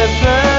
desert.